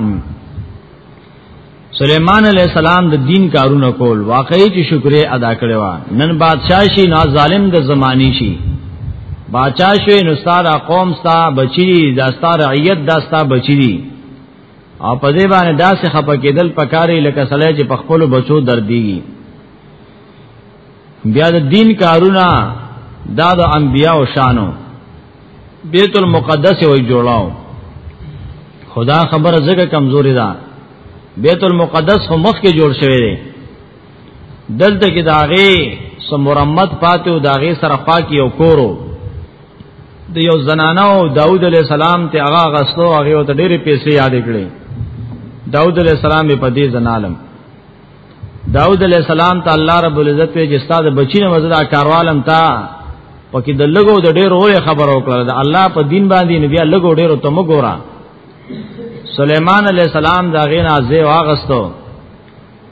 سلیمان علیہ السلام د دین کارونه کول واقعي چې شکر ادا کړو نن بادشاہ شي نا ظالم د زمانی شي بادشاہ شوی نو ستاره قوم ستا بچی دا ستاره رعیت دا ستا بچی دي او په دې باندې داسې خپه کېدل پکاري لکه سړی چې په خپل بچو درديږي بیا د دین کارونه دا د انبیا او شانو بیت المقدس وی جوړاو خدا خبر زګه کمزوري ده بیت المقدس خو مخ کې جوړ شوی دی دلته کې داغه سمرمت پاتو داغه سره پاکي او کورو د یو زنانه او داوود علی السلام ته هغه غسلو هغه ته ډېری پیسې یاد کړې داوود علی السلام په دې زنالم داود علیہ السلام ته الله رب العزت په جستاد بچی نه مزدا کاروالم تا پکې د لګو د ډېر اورې خبر او کړل د الله په دین باندې نبی لګو ډېر ته مګورا سليمان عليه السلام دا غینا زی واغستو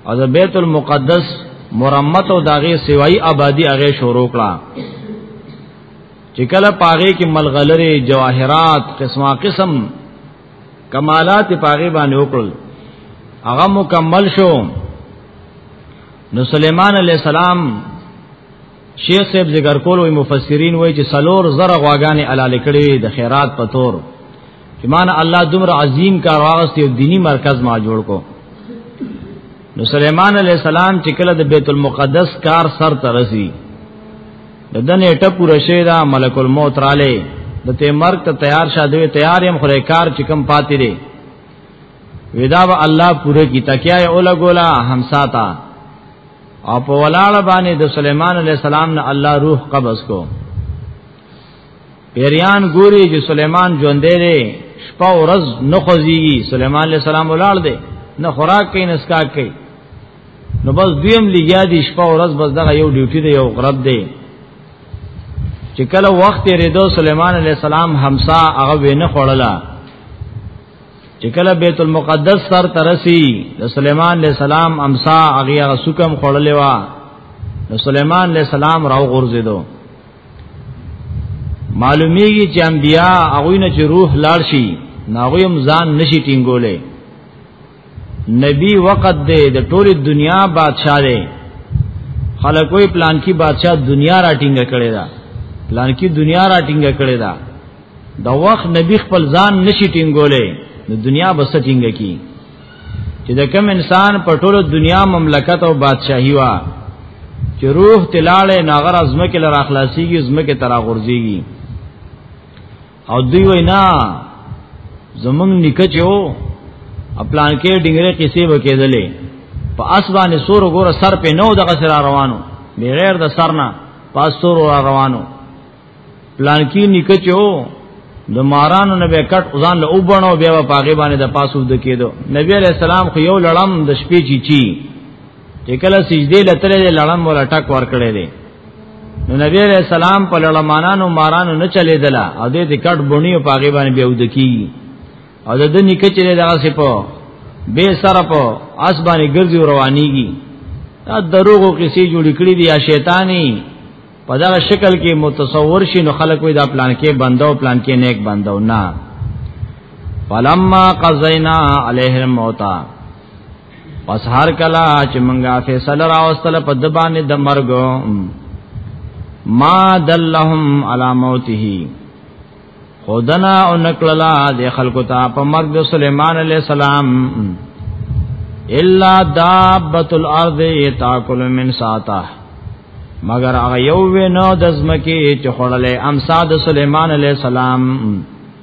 او د بیت المقدس مرمت او داغه سیوای آبادی هغه شروع کړه چې کله پاغه کې ملغلره جواهرات قسمه قسم کمالات پاغي باندې وکړل هغه مکمل شو نو سليمان عليه السلام شیخ صاحب ذکر کول وی مفسرین وی چې سلور زره غواګانې الاله کړې د خیرات په تور چې مان الله دومره عظیم کار واغست یو دینی مرکز ما جوړ کو نو سليمان عليه السلام چې کله د بیت المقدس کار سر ترسي د دنه ټپ پوره شي دا ملک الموت را لې د ته مرګ ته تیار شه دوی تیار يم خو کار چې کم پاتې دي ودا به الله پوره کی تکیا یې اوله ګولا همسا تا او په ولاړه باندې د سليمان عليه السلام نه الله روح قبض کو پیریان ګوري چې سليمان ژوندې دی شپه ورځ نه خوځيږي سليمان عليه السلام ولاړ دی نه خوراک کوي نه اسکاک کوي نو بس دویم لګیا دی شپه او ورځ بس دغه یو ډیوټي دی یو غرب دی چې کله وخت ریدو سليمان عليه السلام همسا هغه وینه خړلا چې کله بیت المقدس سر ترسي د سليمان عليه السلام همسا هغه هغه سکم خړلې وا نو سليمان عليه السلام راو غورځیدو معلومیږي چې انبیا هغه نه چې روح لاړ شي ناغویم ځان نشي ټینګولې نبی وقت دے د ټولی دنیا بادشاہ دے خلکوی پلان کی بادشاہ دنیا را ټینګه کړی دا پلان کی دنیا را ټینګه کړی دا د وخت نبی خپل ځان نشي ټینګولې د دنیا بس ټینګه کی چې د کم انسان په ټوله دنیا مملکت او بادشاہي وا چې روح تلاله ناغر ازمکه لرا خلاصيږي ازمکه ترا غورځيږي او دوی وینا زمنګ نکچو خپلان کې ډنګره کیسې وکېدلې په اسبانه سور ګوره سر په نو دغه سره روانو بغیر د سرنا پاس سور روانو پلان کې نکچو د مارانو نه به کټ ځان له وبڼو بیا په هغه باندې د پاسو د کېدو نبی عليه السلام خو یو لړم د شپې چی چی چې کله سجدي لترې لړم ولا ټک ور کړې دي نو نبی علیہ السلام په لړمانانو مارانو نه چلے دلا او دې د کټ بونی او پاګې باندې بیا ودکی او د دې نکه چلے دغه سپو به سر په اس باندې ګرځي روانيږي دا دروغو کیسې جوړ کړې دي یا شیطانی په دا شکل کې متصور شي نو خلک وي دا پلان کې بندو پلان کې نیک بندو نه فلما قزینا علیه الموت پس هر کلا چې منګه فیصله راوستله په دبانې د مرګ ما دلهم علی موته خودنا او نکللا د خلکو ته په مرګ د سليمان عليه السلام الا دابت الارض تاكل من ساته مگر هغه یو وینو د زمکه چې خړلې امسا د سليمان عليه السلام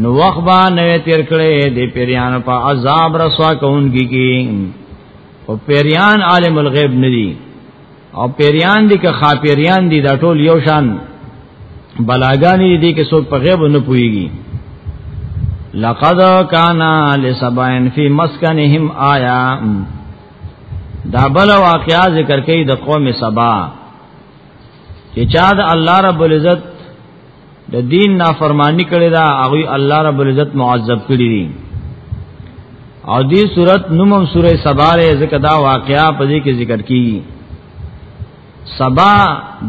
نو وخت با نه تیر کړي د پیریان په عذاب رسوا کوونکی کی او پیریان عالم الغیب ندي او پیریان دي که خاپیریان دي دا ټول یو شان بلاګانی دي کې څوک په غیب نه پويږي لقد کان لسبعن فی مسکنهم آیا دا بل واقعا ذکر کوي د قوم سبا چې چا د الله رب العزت د دین نافرمانی کړی دا هغه الله رب العزت معذب کړی دي او دې صورت نومم سوره سبا له ذکر دا واقعا په دې کې ذکر کیږي سبا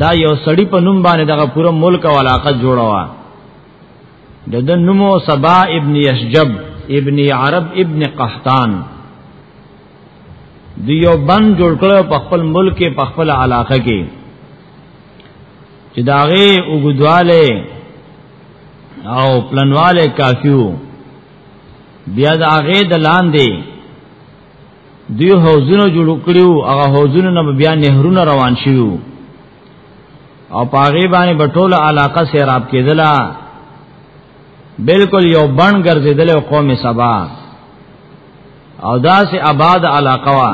دا یو سړی په نوم باندې دغه پوره ملک او علاقه جوړوا د د نومو سبا ابن یشجب ابن عرب ابن قحطان دیو بند جوړ کړو په خپل ملک په خپل علاقه کې چې داغه وګدواله او پلنواله کافیو بیا د هغه د لاندې دوی حوزونه جوړ کړیو هغه حوزونه نه بیا نهرونه روان شیو او پاغي باندې بټوله علاقه سیراب کېدله بالکل یو بڼ ګرځیدل قوم سبا او داسې آباد علاقه وا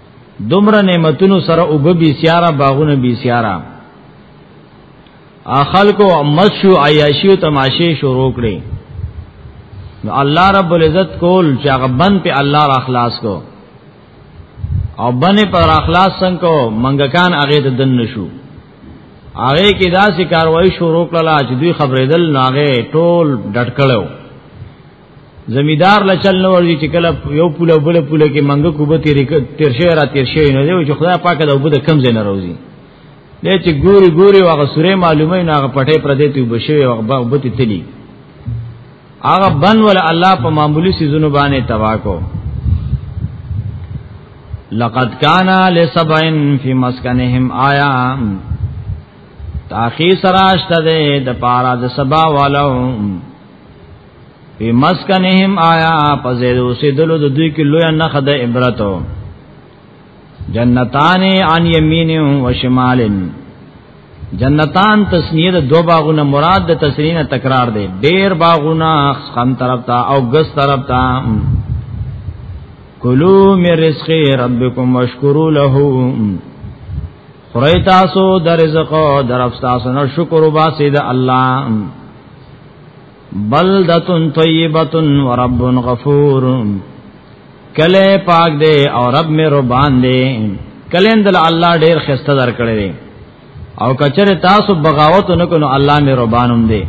دومره نعمتونو سره او به بي سياره باغونه بي سياره اخل کو مسو عياشي او تماشې شروع کړې نو الله رب العزت کول چې هغه بند په الله را خلاص کو او بنې پر اخلاص څنګه کو منګکان هغه ته دن نشو هغه کې داسې کاروایی شروع کړه چې دوی خبرېدل ناغه ټول ډټکړو زمیدار لا چل نو ورځي چې کله یو پوله بل پوله کې منګه کوبه تیر تیر شي را تیر شي نه دی چې خدای پاک دا وبد کم زین راوځي دې چې ګوري ګوري واغه سورې معلومه نه هغه پټه پر دې ته وبشوي او هغه وبد تلی هغه بن ول الله په معمولی سيزونو باندې توا کو لقد کان لسبعن فی مسکنهم آیا تاخی سراشت ده د پارا د سبا والو فی مسکنهم آیا پزید اوسیدلو د دوی کې لوی نه خد عبرتو جنتان عن یمین و شمال جنتان تسنیه د دو باغونه مراد د تسنیه تکرار دی ډیر باغونه خم طرف تا او ګس طرف تا کلو می رزق ربکم واشکرو له خورای تاسو د رزق او درف تاسو نه شکر وباسي د الله بلدتن طیبتن ورب غفور کله پاک دے او رب مې ربان دے کله اندل الله ډیر خسته در کړی دی او کچره تاسو بغاوت نکو نو الله مې ربانم دے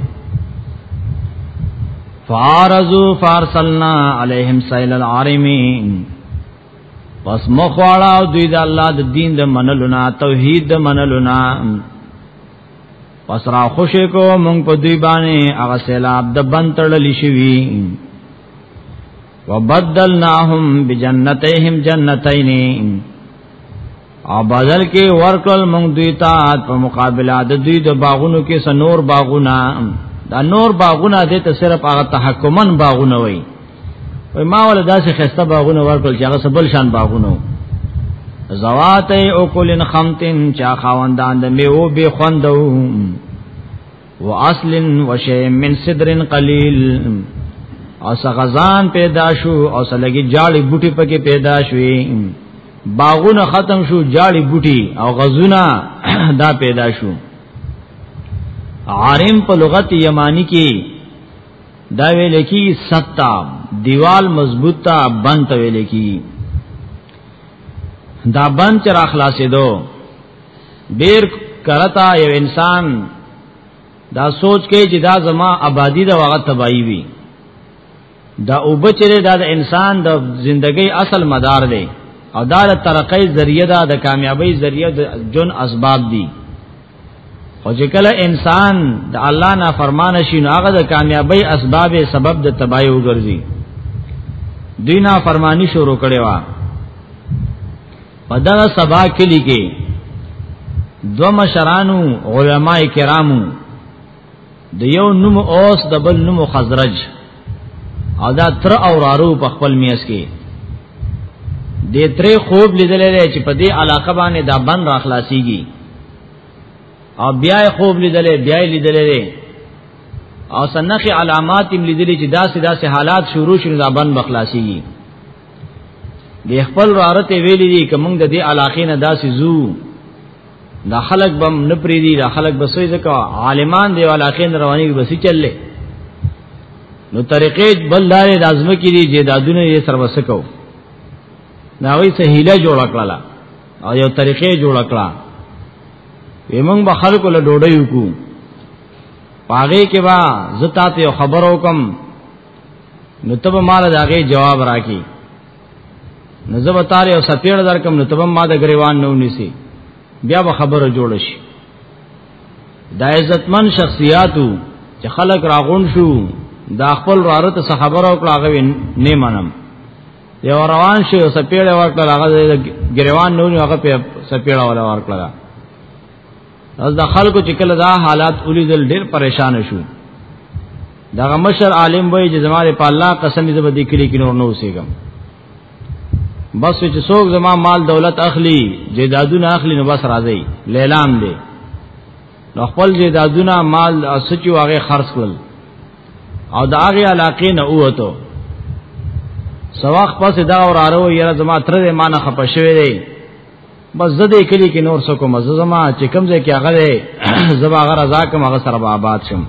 فارزو فارسلنا علیہم سیل العارمین پس مخواړه دوی د الله د دین د منلو نه توحید د منلو نه پس را خوشې کو مونږ په دوی باندې هغه سیلاب د بند تړل شوی وبدلناهم بجنتهم جنتین او بدل کې ورکل مونږ دوی ته په مقابله د دوی د باغونو کې سنور باغونه دا نور باغونه دې ته صرف هغه تحکمن باغونه وای وای ما ول داسې خسته باغونه ورکړل چې هغه سبل شان باغونه زوات او کلن خمتن چا خواندان د میو به خوندو و اصل و شی من صدر قلیل او سغزان پیدا شو او سلګي جاړي بوټي پکې پیدا شوې باغونه ختم شو جاړي بوټي او غزونه دا پیدا شو عارم په لغت یمانی کې دا ویل کی ستا دیوال مضبوط تا بند ته ویل کی دا بند چر اخلاصې دو ډیر کرتا یو انسان دا سوچ کې چې دا زما آبادی دا وغه تبایی وی دا او بچره دا د انسان د زندګۍ اصل مدار دی او دا د ترقۍ ذریعہ دا د کامیابی ذریعہ د جن اسباب دي او چې کله انسان د الله نه فرمان شي نو هغه د کامیابی اسباب سبب د تباہی وګرځي دینا فرمانی شروع کړي وا په دا سبا کې لیکي دو مشرانو علما کرامو د یو نوم اوس د بل نوم خزرج او دا تر او رارو په خپل میاس کې د ترې خوب لیدلې چې په دې علاقه باندې دا بن را خلاصيږي او بیا خوب لیدلې بیا لیدلې او سنخي علامات هم لیدلې چې داسې داسې حالات شروع شونه دا بن بخلاصيږي د خپل رارته ویلې دي کوم د دې علاقې نه داسې زو دا خلق بم نه پری دي دا خلق بسوي ځکه عالمان دی والا خین رواني بسې چللې نو طریقې بل لارې لازم کې دي چې دادونه یې سر وسکو دا وی سهیله جوړ کړل او یو طریقې جوړ کړل ویمن به خلکو له ډوډۍ وکړو پاغه کې با زتا ته خبرو کوم نو تب مال داغه جواب راکې نو زه به تاره او سپېړ درکم نو تبم ما د غریوان نو نیسی بیا به خبره جوړ شي دا عزتمن شخصیاتو چې خلک راغون شو دا خپل رارت څخه خبره وکړه هغه نه منم یو روان شي او سپېړ ورکړه هغه غریوان نو هغه په سپېړ ولا ورکړه از د خلکو چې کله دا حالات ولیدل ډیر پریشان شو دغه مشر عالم وای چې زماره په الله قسم دې به دکلی کې نور نو سیګم بس چې څوک زما مال دولت اخلي جیدادونه اخلي نو بس راځي لیلام دی نو خپل جیدادونه مال سچو هغه خرڅ کړل او دا هغه علاقې نه اوته سواخ پس دا اور اړو یره زما تر دې مان خپه شوی دی بس زده کلی کې نور څه کوم زما چې کوم ځای کې هغه دی زما هغه رضا کوم هغه سره به آباد شم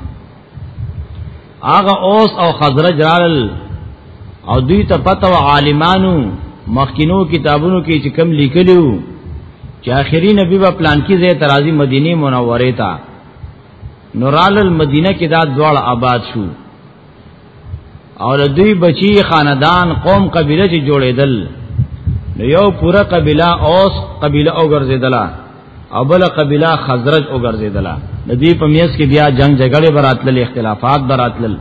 هغه اوس او خزرج رال او دوی ته پته و عالمانو مخکینو کتابونو کې چې کم لیکلیو چې آخري نبی په پلان کې زه ترازی مدینه منوره ته نورال المدینه کې دا دواړه آباد شو او د دوی بچی خاندان قوم قبیله چې جوړېدل نو یو پورا قبیله اوس قبیله او ګرځېدله او بل قبیله خزرج او ګرځېدله د دې په میس کې بیا جنگ جګړې براتل اختلافات براتل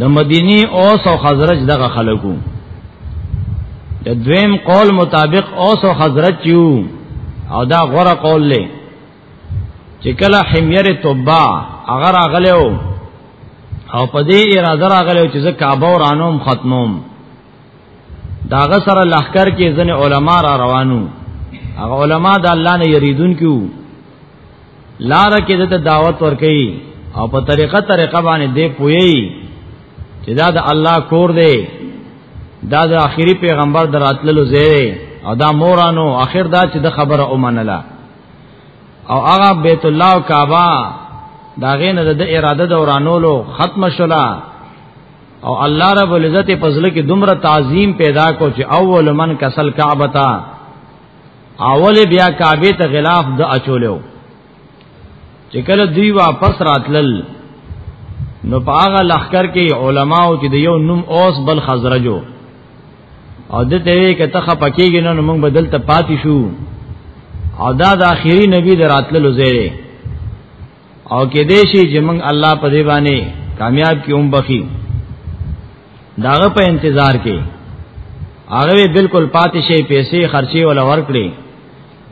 د مدینی اوس او خزرج دغه خلکو د دویم قول مطابق اوس او خزرج یو او دا غره قول له چې کله حمیر توبا اگر اغلو او په دې اراده راغلو چې زه کعبه ورانوم ختموم داغه سره لخر کې ځنه علما را روانو هغه علما د الله نه یریدون کیو لار کې د دعوت ورکي او په طریقه طریقه باندې دی پوي چې دا د الله کور دی دا د آخري پیغمبر دراتللو زیره او دا مورانو اخر دا چې د خبره اومنله او هغه بیت الله او کعبه دا غینه د اراده دورانولو ختم شولا او الله رب العزت په ځل کې دومره تعظیم پیدا کو چې اول من کسل کعبه تا اول بیا کعبه ته غلاف د اچولیو چې کله دوی واپس راتلل نو پاغه لخر کې علما او چې د یو نوم اوس بل خزرجو او د ته وی کته خپکیږي نو موږ بدل ته پاتې شو او دا د اخیری نبی دراتلو زیره او کې دې شي چې موږ الله په دی باندې کامیاب کی اوم بخي داغه په انتظار کې هغه بالکل پاتې شي پیسې خرچي ولا ورکړي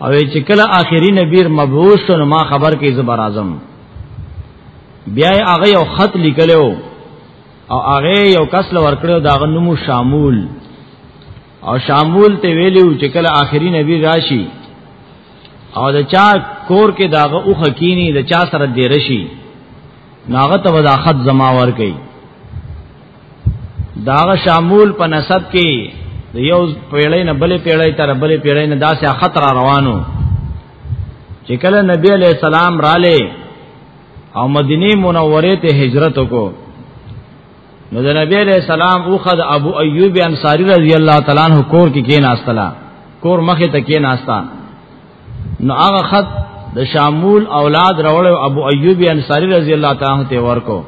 او چې کله اخیری نبی مبعوث نو ما خبر کې زبر اعظم بیا هغه یو خط لیکلو او هغه یو کس لور کړو دا غنمو شامول او شامول ته ویلو چې کله آخري نبی راشي او د چا کور کې داغه او خکینی د چا سره دی رشي ناغه ته وضاحت زما ور کوي داغه شامول په نسب کې د یو پیړۍ نه بلې پیړۍ تر بلې پیړۍ نه داسې خطر روانو چې کله نبی علی السلام رااله او مدینه منوره ته هجرت وکړو نو د نبی علیہ السلام اوخه د ابو ایوب انصاری رضی الله تعالی عنہ کور کې کې ناستلا کور مخه ته کې ناستا نو هغه خط د شامول اولاد راول ابو ایوب انصاری رضی الله تعالی عنہ ته ورکو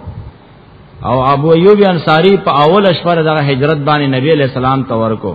او ابو ایوب انصاری په اول شپه دغه هجرت باندې نبی علیہ السلام ته ورکو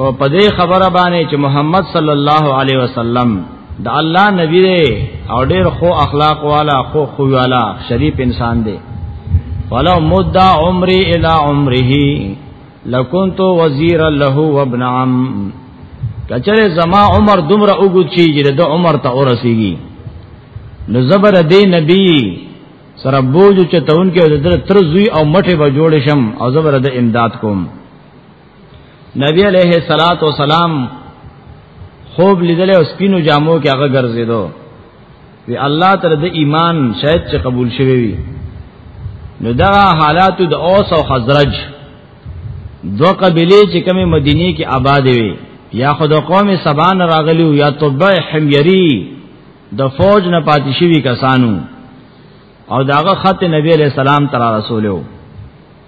او په دې خبره باندې چې محمد صلی الله علیه وسلم د الله نبی دی او ډېر خو اخلاق والا خو خو والا شریف انسان دی ولو مد عمري الى عمره لکنت وزیرا له وابن عم کچره زما عمر دومره وګت شي چې د عمر ته ورسیږي نو زبر دی نبی سره بوج چتون کې د تر زوی او مټه به جوړ شم او زبر د امداد کوم نبی علیہ الصلات والسلام خوب لیدل او سپینو جامو کې هغه ګرځیدو وی الله تعالی د ایمان شاید چې قبول شوی وي نو دا حالات د اوس او خزرج دو قبیله چې کومه مدینه کې آباد وي یا خود قوم سبان راغلی یا طبع حمیری د فوج نه پاتې شوی کسانو او داغه خط نبی علیہ السلام تعالی رسولو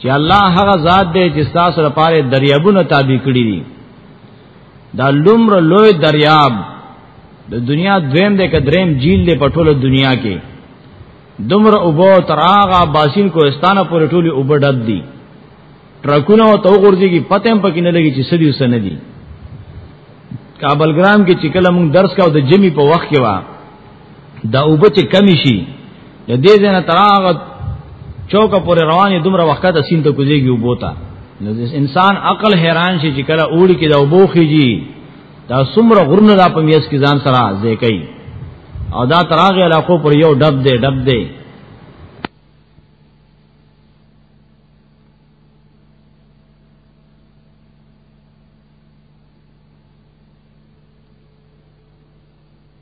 چې الله هغه ذات دی چې تاسو لپاره دریابونه تابع کړی دي دا لمر لوی دریاب د دنیا دویم دی که دریم جیل دی په ټوله دنیا کې دمر اوبو تر هغه باسین کوهستانه پورې ټولي اوبه ډب دي ټرکونه او تو غورځي کې پته هم پکې نه لګي چې سدي وسه نه دي کابل ګرام کې چې کله موږ درس کاو د جمی په وخت کې وا دا اوبه چې کمی شي د دې ځنه تراغت چوکه پر رواني دومره وخت ته سین ته کوزيږي وبوتا نو انسان عقل حیران شي چې کله اوړي کې دا وبوخيږي دا څومره غرونه دا په میاس کې ځان سره ځکې او دا تراغه علاقو پر یو ډب دی ډب دی